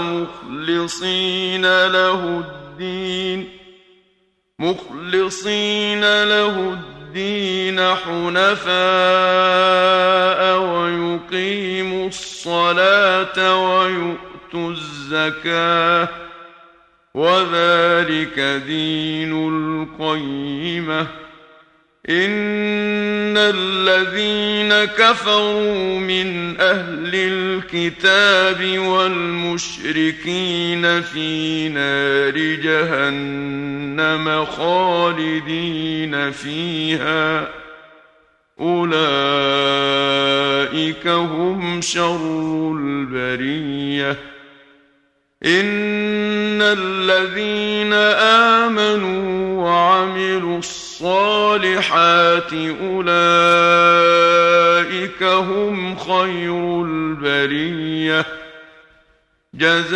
مخلصين له الدين مخلصين له الدين حنفاء ويقيموا الصلاة ويؤتوا الزكاة وذلك دين القيمة. ان الذين كفروا من أهل الكتاب والمشركين في نار جهنم خالدين فيها اولئك هم شر البريه ان الذين امنوا وعملوا الصالحات أولئك هم خير البرية. جزاؤهم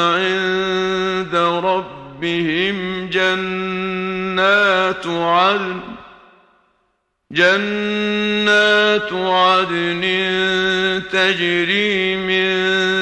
عند ربهم جنات عدن جنات عدن تجري من